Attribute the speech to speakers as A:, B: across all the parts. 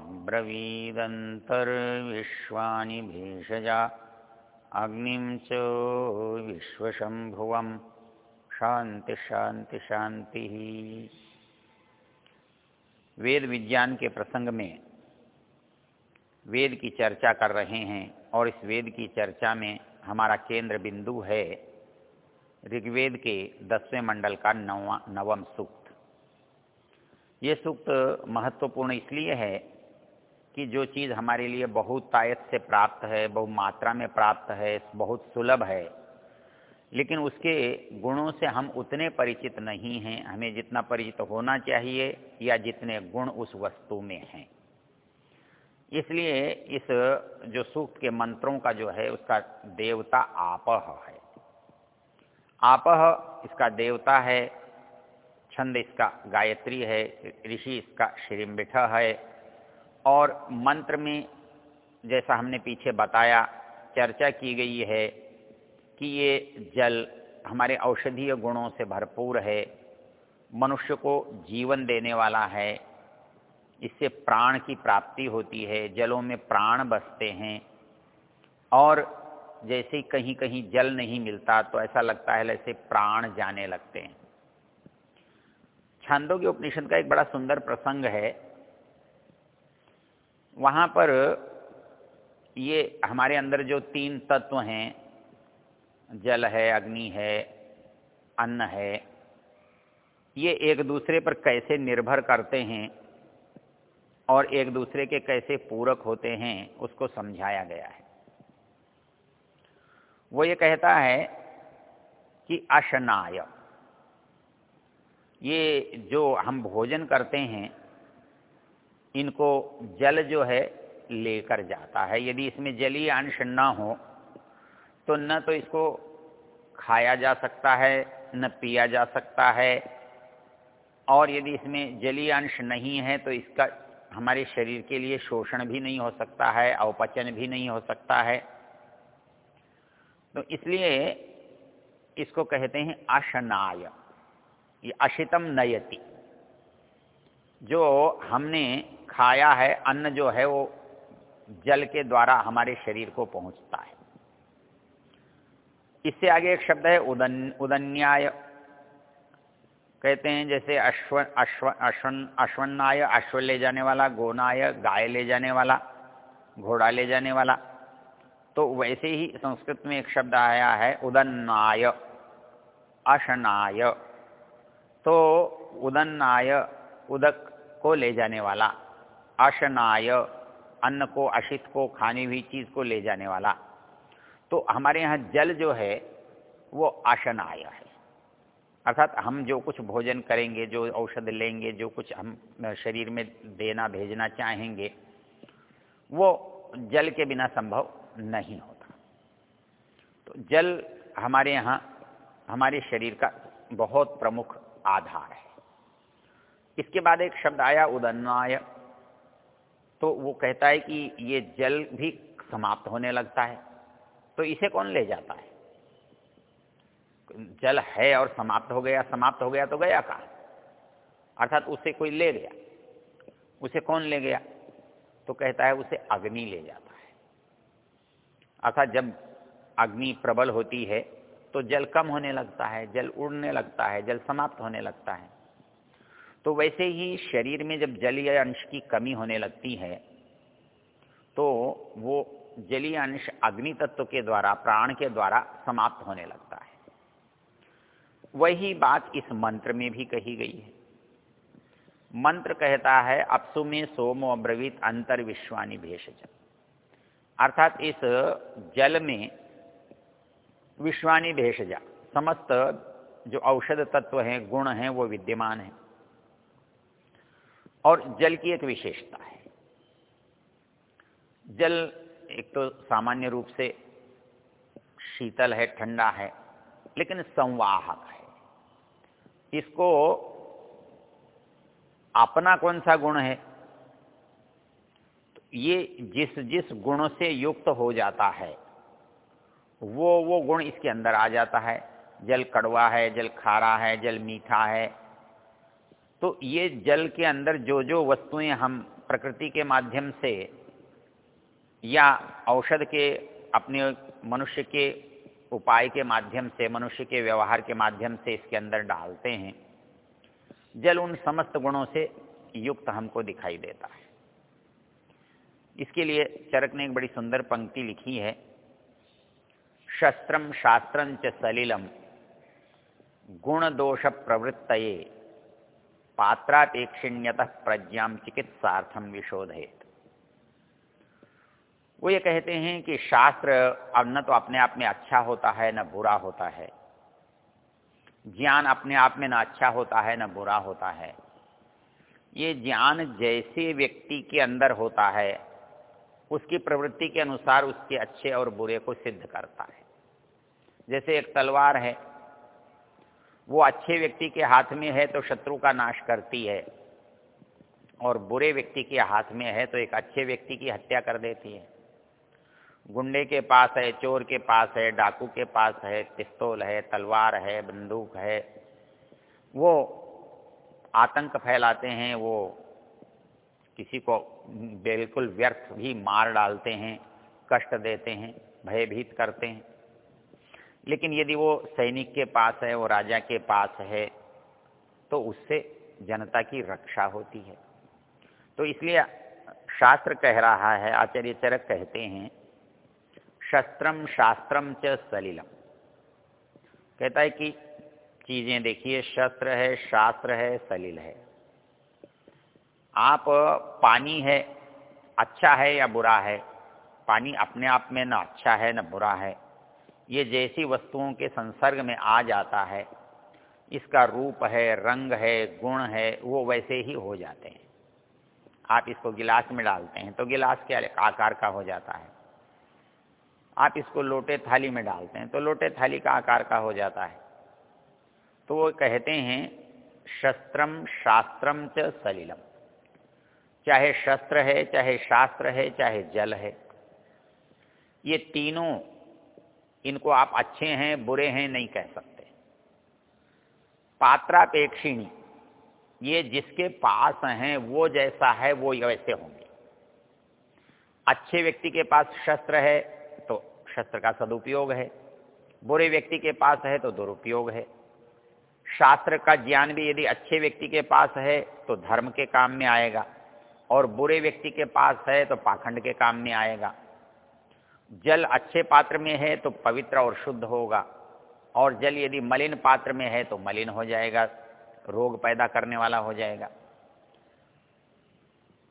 A: अब्रवीदन्तर्विश्वानि भेषजा। अग्निं शांति शांति शांति वेद विज्ञान के प्रसंग में वेद की चर्चा कर रहे हैं और इस वेद की चर्चा में हमारा केंद्र बिंदु है ऋग्वेद के दसवें मंडल का नवा नवम सूक्त। ये सूक्त महत्वपूर्ण इसलिए है कि जो चीज़ हमारे लिए बहुत तायत से प्राप्त है बहु मात्रा में प्राप्त है, बहुत सुलभ है, लेकिन उसके गुणों से हम उतने परिचित नहीं हैं। हमें जितना परिचित होना चाहिए या जितने गुण उस वस्तु में हैं। इसलिए इस जो सूक्त के मंत्रों का जो है, उसका देवता आपह है। आपह इसका देवता है, छंद इसका गायत्री है, ऋषि इसका श्रीम्बिठ है और मंत्र में जैसा हमने पीछे बताया, चर्चा की गई है कि ये जल हमारे औषधीय गुणों से भरपूर है, मनुष्य को जीवन देने वाला है, इससे प्राण की प्राप्ति होती है, जलों में प्राण बसते हैं, और जैसे कहीं कहीं जल नहीं मिलता तो ऐसा लगता है जैसे प्राण जाने लगते हैं। छांदों के उपनिषद का एक बड़ा सुंदर प्रसंग है वहाँ पर ये हमारे अंदर जो तीन तत्व हैं, जल है, अग्नि है, अन्न है, ये एक दूसरे पर कैसे निर्भर करते हैं और एक दूसरे के कैसे पूरक होते हैं, उसको समझाया गया है। वो ये कहता है कि अशनाय। ये जो हम भोजन करते हैं इनको जल जो है लेकर जाता है। यदि इसमें जलीय अंश न हो तो न तो इसको खाया जा सकता है, न पिया जा सकता है। और यदि इसमें जलीय अंश नहीं है तो इसका हमारे शरीर के लिए शोषण भी नहीं हो सकता है अवपचन भी नहीं हो सकता है। तो इसलिए इसको कहते हैं अशनाय, ये अशितम नयति, जो हमने खाया है, अन्न जो है वो जल के द्वारा हमारे शरीर को पहुँचता है। इससे आगे एक शब्द है उदन, उदन्याय। कहते हैं जैसे अश्व अश्व, अश्वन, अश्वन्नाय, अश्व ले जाने वाला, गोनाय, गाय ले जाने वाला, घोड़ा ले जाने वाला। तो वैसे ही संस्कृत में एक शब्द आया है, उदन्नाय, अशनाय। तो उदन्नाय, उदक को ले जाने वाला। अशनाय अन्न को, अशित को, खाने हुई चीज़ को ले जाने वाला। तो हमारे यहाँ जल जो है, वो आशनाय है। अर्थात हम जो कुछ भोजन करेंगे, जो औषध लेंगे, जो कुछ हम शरीर में देना, भेजना चाहेंगे, वो जल के बिना संभव नहीं होता। तो जल हमारे यहाँ, हमारे शरीर का बहुत प्रमुख आधार है। इसके बाद एक शब्द आया, उदन्नाय। तो वो कहता है कि ये जल भी समाप्त होने लगता है तो इसे कौन ले जाता है? जल है और समाप्त हो गया, समाप्त हो गया तो गया कहा? अर्थात उसे कोई ले गया। उसे कौन ले गया? तो कहता है उसे अग्नि ले जाता है। अर्थात जब अग्नि प्रबल होती है तो जल कम होने लगता है, जल उड़ने लगता है, जल समाप्त होने लगता है। तो वैसे ही शरीर में जब जलीय अंश की कमी होने लगती है तो वो जलीय अंश अग्नि तत्व के द्वारा, प्राण के द्वारा समाप्त होने लगता है। वही बात इस मंत्र में भी कही गई है। मंत्र कहता है, अपसु में सोमो अब्रवीत अंतर विश्वानी भेषज। अर्थात इस जल में विश्वानी भेषजा। समस्त जो औषध तत्व हैं, गुण हैं, वो विद्यमान हैं। और जल की एक विशेषता है। जल एक तो सामान्य रूप से शीतल है, ठंडा है, लेकिन संवाहक है। इसको अपना कौन सा गुण है? तो ये जिस जिस गुण से युक्त हो जाता है, वो वो गुण इसके अंदर आ जाता है। जल कड़वा है, जल खारा है, जल मीठा है तो ये जल के अंदर जो जो वस्तुएँ हम प्रकृति के माध्यम से या औषध के, अपने मनुष्य के उपाय के माध्यम से, मनुष्य के व्यवहार के माध्यम से इसके अंदर डालते हैं, जल उन समस्त गुणों से युक्त हमको दिखाई देता है। इसके लिए चरक ने एक बड़ी सुंदर पंक्ति लिखी है शस्त्रम शास्त्रं च सलिलम, गुण दोष प्रवृत्त पात्रापेक्षिण्यत प्रज्ञा चिकित्सार्थम विशोधेत वो ये कहते हैं कि शास्त्र अब न तो अपने आप में अच्छा होता है, न बुरा होता है। ज्ञान अपने आप में न अच्छा होता है, न बुरा होता है। ये ज्ञान जैसे व्यक्ति के अंदर होता है, उसकी प्रवृत्ति के अनुसार उसके अच्छे और बुरे को सिद्ध करता है। जैसे एक तलवार है वो अच्छे व्यक्ति के हाथ में है तो शत्रु का नाश करती है। और बुरे व्यक्ति के हाथ में है तो एक अच्छे व्यक्ति की हत्या कर देती है। गुंडे के पास है, चोर के पास है, डाकू के पास है, पिस्तौल है, तलवार है, बंदूक है। वो आतंक फैलाते हैं, वो किसी को बिल्कुल व्यर्थ भी मार डालते हैं, कष्ट देते हैं, भयभीत करते हैं। लेकिन यदि वो सैनिक के पास है, वो राजा के पास है तो उससे जनता की रक्षा होती है। तो इसलिए शास्त्र कह रहा है, आचार्य चरक कहते हैं शस्त्रम शास्त्रम च सलिलम। कहता है कि चीज़ें देखिए, शस्त्र है, शास्त्र है, सलिल है। आप पानी है अच्छा है या बुरा है? पानी अपने आप में ना अच्छा है, ना बुरा है। ये जैसी वस्तुओं के संसर्ग में आ जाता है, इसका रूप है, रंग है, गुण है, वो वैसे ही हो जाते हैं। आप इसको गिलास में डालते हैं तो गिलास के आकार का हो जाता है। आप इसको लोटे थाली में डालते हैं तो लोटे थाली का आकार का हो जाता है। तो वो कहते हैं, शस्त्रम शास्त्रम च सलिलम। चाहे शस्त्र है, चाहे शास्त्र है, चाहे जल है। ये तीनों इनको आप अच्छे हैं, बुरे हैं नहीं कह सकते। पात्रापेक्षिणी, ये जिसके पास हैं, वो जैसा है, वो वैसे होंगे। अच्छे व्यक्ति के पास शस्त्र है तो शस्त्र का सदुपयोग है। बुरे व्यक्ति के पास है तो दुरुपयोग है। शास्त्र का ज्ञान भी यदि अच्छे व्यक्ति के पास है तो धर्म के काम में आएगा। और बुरे व्यक्ति के पास है तो पाखंड के काम में आएगा। जल अच्छे पात्र में है तो पवित्र और शुद्ध होगा। और जल यदि मलिन पात्र में है तो मलिन हो जाएगा, रोग पैदा करने वाला हो जाएगा।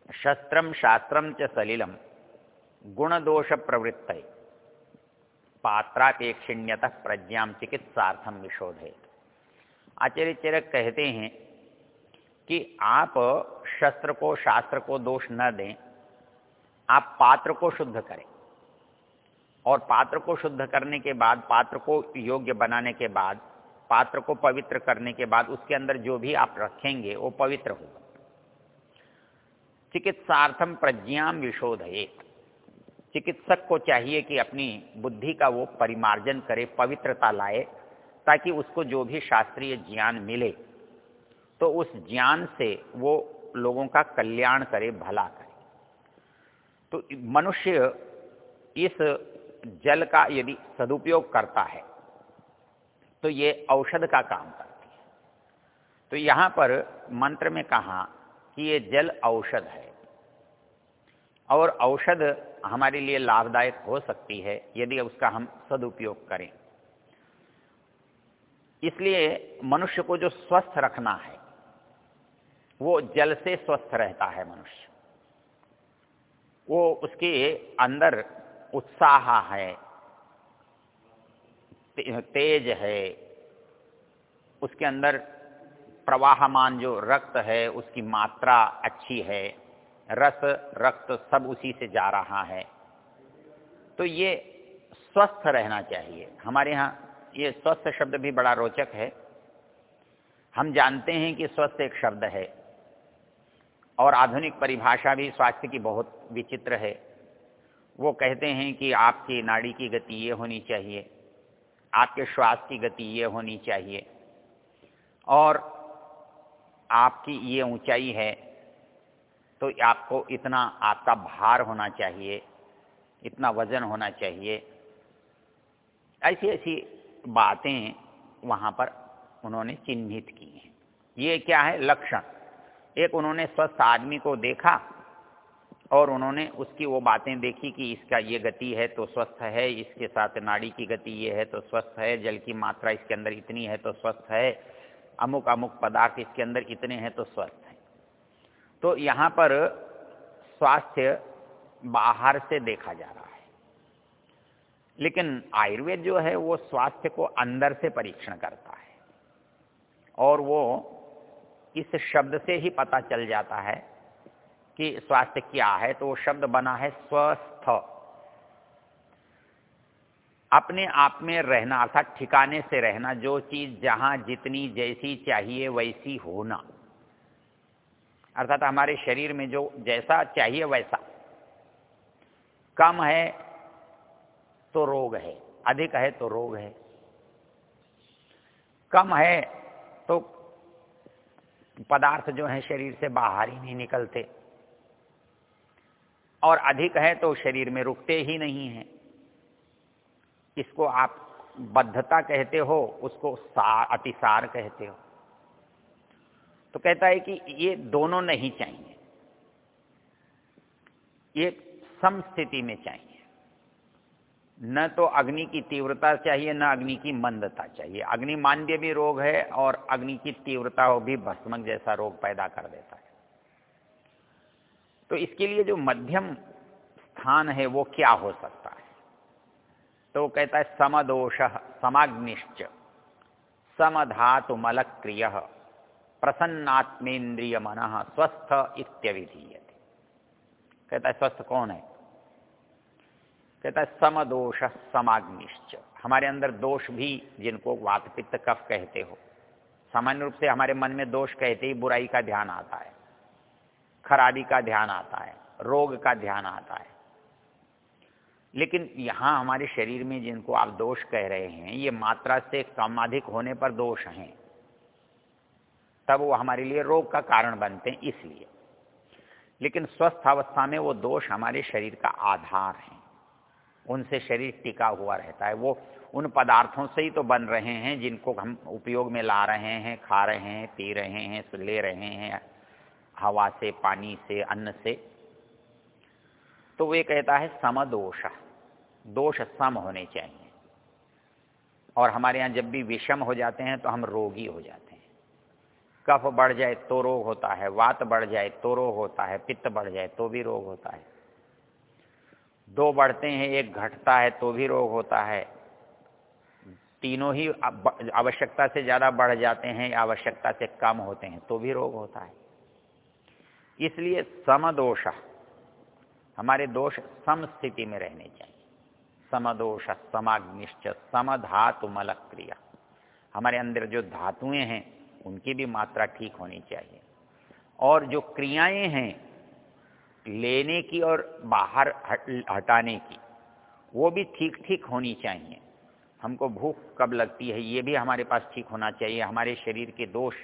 A: शस्त्रम शास्त्रम च सलिलम गुण दोष प्रवृत्त पात्रापेक्षिण्यत प्रज्ञा चिकित्सार्थम विशोधे आचार्य चरक कहते हैं कि आप शस्त्र को, शास्त्र को दोष न दें, आप पात्र को शुद्ध करें। और पात्र को शुद्ध करने के बाद, पात्र को योग्य बनाने के बाद, पात्र को पवित्र करने के बाद उसके अंदर जो भी आप रखेंगे, वो पवित्र होगा। चिकित्सार्थम प्रज्ञाम विशोध एक चिकित्सक को चाहिए कि अपनी बुद्धि का वो परिमार्जन करे, पवित्रता लाए, ताकि उसको जो भी शास्त्रीय ज्ञान मिले तो उस ज्ञान से वो लोगों का कल्याण करे, भला करे। तो मनुष्य इस जल का यदि सदुपयोग करता है तो ये औषध का काम करती है। तो यहाँ पर मंत्र में कहा कि ये जल औषध है और औषध हमारे लिए लाभदायक हो सकती है यदि उसका हम सदुपयोग करें। इसलिए मनुष्य को जो स्वस्थ रखना है, वो जल से स्वस्थ रहता है मनुष्य। वो उसके अंदर उत्साह है तेज है, उसके अंदर प्रवाहमान जो रक्त है, उसकी मात्रा अच्छी है, रस, रक्त सब उसी से जा रहा है। तो ये स्वस्थ रहना चाहिए। हमारे यहाँ ये स्वस्थ शब्द भी बड़ा रोचक है। हम जानते हैं कि स्वस्थ एक शब्द है और आधुनिक परिभाषा भी स्वास्थ्य की बहुत विचित्र है। वो कहते हैं कि आपकी नाड़ी की गति ये होनी चाहिए, आपके श्वास की गति ये होनी चाहिए। और आपकी ये ऊंचाई है तो आपको इतना आपका भार होना चाहिए, इतना वज़न होना चाहिए। ऐसी ऐसी बातें वहाँ पर उन्होंने चिन्हित की हैं। ये क्या है? लक्षण। एक उन्होंने स्वस्थ आदमी को देखा और उन्होंने उसकी वो बातें देखी कि इसका ये गति है तो स्वस्थ है, इसके साथ नाड़ी की गति ये है तो स्वस्थ है, जल की मात्रा इसके अंदर इतनी है तो स्वस्थ है, अमुक अमुक पदार्थ इसके अंदर इतने हैं तो स्वस्थ है। तो यहाँ पर स्वास्थ्य बाहर से देखा जा रहा है। लेकिन आयुर्वेद जो है वो स्वास्थ्य को अंदर से परीक्षण करता है। और वो इस शब्द से ही पता चल जाता है कि स्वास्थ्य क्या है तो वो शब्द बना है स्वस्थ। अपने आप में रहना, अर्थात ठिकाने से रहना, जो चीज़ जहाँ जितनी जैसी चाहिए वैसी होना। अर्थात हमारे शरीर में जो जैसा चाहिए वैसा। कम है तो रोग है, अधिक है तो रोग है। कम है तो पदार्थ जो है शरीर से बाहर ही नहीं निकलते। और अधिक है तो शरीर में रुकते ही नहीं हैं। इसको आप बद्धता कहते हो, उसको सार अतिसार कहते हो। तो कहता है कि ये दोनों नहीं चाहिए। ये सम स्थिति में चाहिए। न तो अग्नि की तीव्रता चाहिए, न अग्नि की मंदता चाहिए। अग्नि मान्य भी रोग है और अग्नि की तीव्रता भी भस्मक जैसा रोग पैदा कर देता है। तो इसके लिए जो मध्यम स्थान है, वो क्या हो सकता है? तो कहता है, समदोष, समाग्निश्च। समधातु मलक्रिय प्रसन्नात्मेन्द्रिय मन स्वस्थ इत्यविधीय कहता है, स्वस्थ कौन है? कहता है, समदोष, समाग्निश्च। हमारे अंदर दोष भी, जिनको वातपित्त कफ कहते हो, सामान्य रूप से हमारे मन में दोष कहते ही बुराई का ध्यान आता है। खराबी का ध्यान आता है, रोग का ध्यान आता है। लेकिन यहाँ हमारे शरीर में जिनको आप दोष कह रहे हैं, ये मात्रा से कम अधिक होने पर दोष हैं। तब वो हमारे लिए रोग का कारण बनते हैं इसलिए। लेकिन स्वस्थ अवस्था में वो दोष हमारे शरीर का आधार है। उनसे शरीर टिका हुआ रहता है। वो उन पदार्थों से ही तो बन रहे हैं जिनको हम उपयोग में ला रहे हैं, खा रहे हैं, पी रहे हैं, ले रहे हैं हवा से, पानी से, अन्न से। तो वे कहता है, समदोष। दोष सम होने चाहिए। और हमारे यहाँ जब भी विषम हो जाते हैं तो हम रोगी हो जाते हैं। कफ बढ़ जाए तो रोग होता है, वात बढ़ जाए तो रोग होता है, पित्त बढ़ जाए तो भी रोग होता है। दो बढ़ते हैं, एक घटता है तो भी रोग होता है। तीनों ही आवश्यकता से ज़्यादा बढ़ जाते हैं या आवश्यकता से कम होते हैं तो भी रोग होता है। इसलिए समदोष, हमारे दोष सम स्थिति में रहने चाहिए। समदोष, समाग्निश्च समधातु मल क्रिया हमारे अंदर जो धातुएँ हैं, उनकी भी मात्रा ठीक होनी चाहिए। और जो क्रियाएँ हैं, लेने की और बाहर हटाने की, वो भी ठीक ठीक होनी चाहिए। हमको भूख कब लगती है, ये भी हमारे पास ठीक होना चाहिए। हमारे शरीर के दोष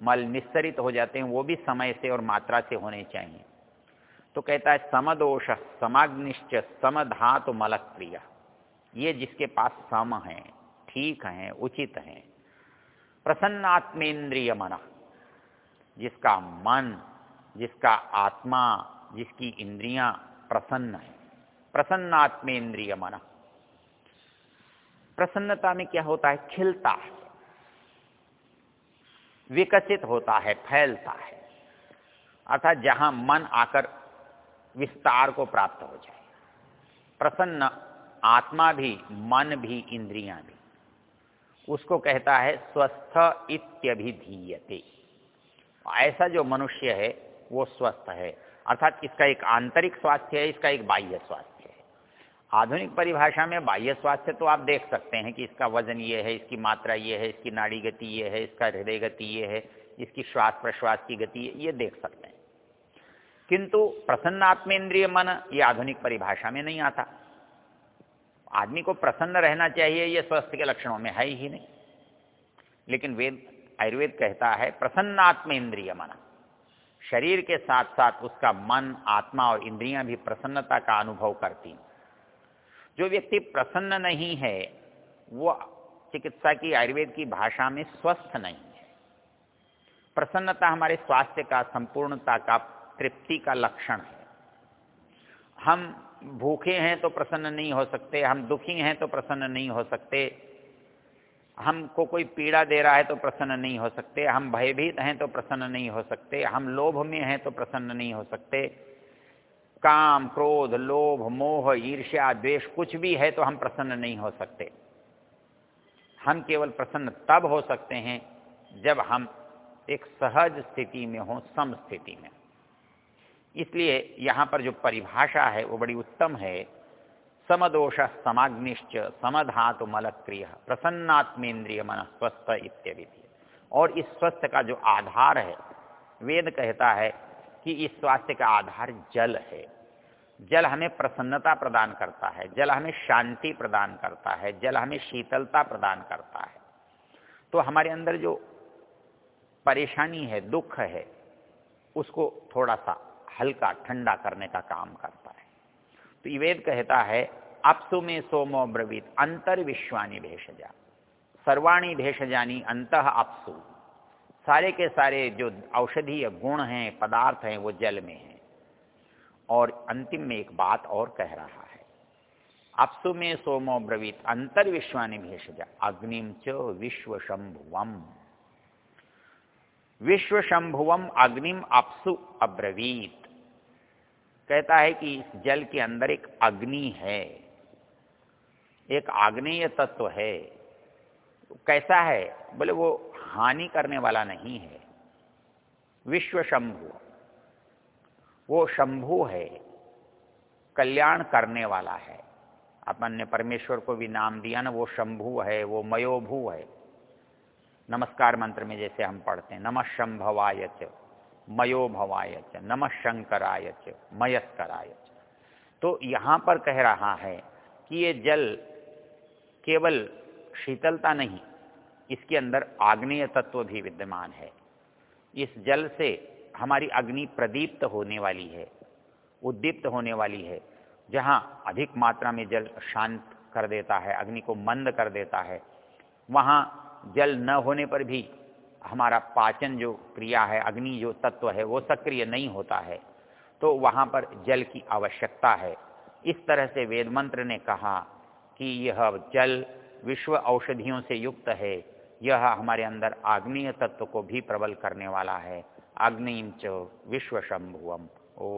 A: मल निस्सरित हो जाते हैं, वो भी समय से और मात्रा से होने चाहिए। तो कहता है, समदोष, समाग्निश्च, समधातु मलक क्रिया ये जिसके पास सम है, ठीक है, उचित है। प्रसन्नात्मेन्द्रिय मन जिसका मन, जिसका आत्मा, जिसकी इंद्रियाँ प्रसन्न है। प्रसन्नात्मेन्द्रिय मन प्रसन्नता में क्या होता है? खिलता है। विकसित होता है, फैलता है। अर्थात जहाँ मन आकर विस्तार को प्राप्त हो जाए। प्रसन्न आत्मा भी, मन भी, इंद्रियाँ भी। उसको कहता है, स्वस्थ इत्यभिधीयते। ऐसा जो मनुष्य है, वो स्वस्थ है। अर्थात इसका एक आंतरिक स्वास्थ्य है, इसका एक बाह्य स्वास्थ्य। आधुनिक परिभाषा में बाह्य स्वास्थ्य तो आप देख सकते हैं कि इसका वज़न ये है, इसकी मात्रा ये है, इसकी नाड़ी गति ये है, इसका हृदय गति ये है, इसकी श्वास प्रश्वास की गति ये देख सकते हैं। किंतु प्रसन्न आत्मेंद्रिय मन ये आधुनिक परिभाषा में नहीं आता। आदमी को प्रसन्न रहना चाहिए ये स्वास्थ्य के लक्षणों में है ही नहीं। लेकिन वेद, आयुर्वेद कहता है प्रसन्न आत्मेंद्रिय मन। शरीर के साथ साथ उसका मन, आत्मा और इंद्रियाँ भी प्रसन्नता का अनुभव करती जो व्यक्ति प्रसन्न नहीं है, वो चिकित्सा की, आयुर्वेद की भाषा में स्वस्थ नहीं है। प्रसन्नता हमारे स्वास्थ्य का, संपूर्णता का, तृप्ति का लक्षण है। हम भूखे हैं तो प्रसन्न नहीं हो सकते, हम दुखी हैं तो प्रसन्न नहीं हो सकते, हमको कोई पीड़ा दे रहा है तो प्रसन्न नहीं हो सकते, हम भयभीत हैं तो प्रसन्न नहीं हो सकते, हम लोभ में हैं तो प्रसन्न नहीं हो सकते काम, क्रोध, लोभ, मोह, ईर्ष्या, द्वेष कुछ भी है तो हम प्रसन्न नहीं हो सकते। हम केवल प्रसन्न तब हो सकते हैं जब हम एक सहज स्थिति में हो, सम स्थिति में। इसलिए यहाँ पर जो परिभाषा है, वो बड़ी उत्तम है। समदोष समाग्निश्च समधातु मलक्रिय, प्रसन्नात्मेन्द्रिय मन स्वस्थ इत्यविधि और इस स्वस्थ का जो आधार है, वेद कहता है कि इस स्वास्थ्य का आधार जल है। जल हमें प्रसन्नता प्रदान करता है, जल हमें शांति प्रदान करता है, जल हमें शीतलता प्रदान करता है। तो हमारे अंदर जो परेशानी है, दुख है, उसको थोड़ा सा हल्का, ठंडा करने का काम करता है। तो वेद कहता है, अपसु में सोमो ब्रवीत अंतर विश्वानी भेषजा। सर्वाणी भेषजानी अंत अपसु। सारे के सारे जो औषधीय गुण हैं, पदार्थ हैं, वो जल में हैं। और अंतिम में एक बात और कह रहा है। अपसु में सोमो ब्रवीत अंतर विश्वानी भेषजा अग्निम च विश्व शंभुवम विश्व शंभुवम अग्निम अपसु अब्रवीत। कहता है कि इस जल के अंदर एक अग्नि है। एक आग्नेय तत्व है। कैसा है? बोले वो हानि करने वाला नहीं है। विश्व शंभु। वो शंभु है, कल्याण करने वाला है। अपन ने परमेश्वर को भी नाम दिया ना, वो शंभु है, वो मयोभू है। नमस्कार मंत्र में जैसे हम पढ़ते हैं, नमः शंभवाय मयो भवाय च, नम शंकराय च, मयस्कराय तो यहाँ पर कह रहा है कि ये जल केवल शीतलता नहीं इसके अंदर आग्नेय तत्व भी विद्यमान है। इस जल से हमारी अग्नि प्रदीप्त होने वाली है, उद्दीप्त होने वाली है, जहाँ अधिक मात्रा में जल शांत कर देता है, अग्नि को मंद कर देता है। वहाँ जल न होने पर भी हमारा पाचन जो क्रिया है, अग्नि जो तत्व है, वो सक्रिय नहीं होता है। तो वहाँ पर जल की आवश्यकता है। इस तरह से वेद मंत्र ने कहा कि यह जल विश्व औषधियों से युक्त है यह हमारे अंदर आग्नेय तत्व को भी प्रबल करने वाला है। अग्निम च विश्व शंभुवम ओ।